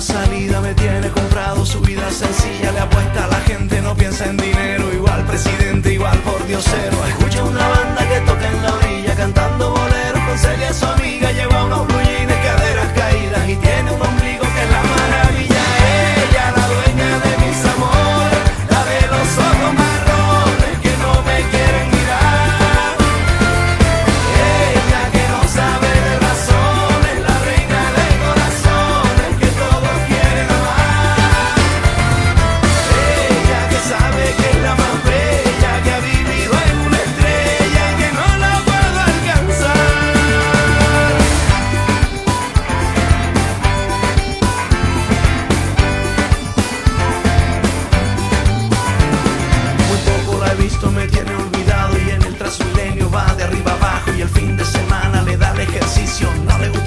salida me tiene comprado, su vida sencilla visto me tiene olvidado y en el transmilenio va de arriba abajo y el fin de semana le da el ejercicio, no le gusta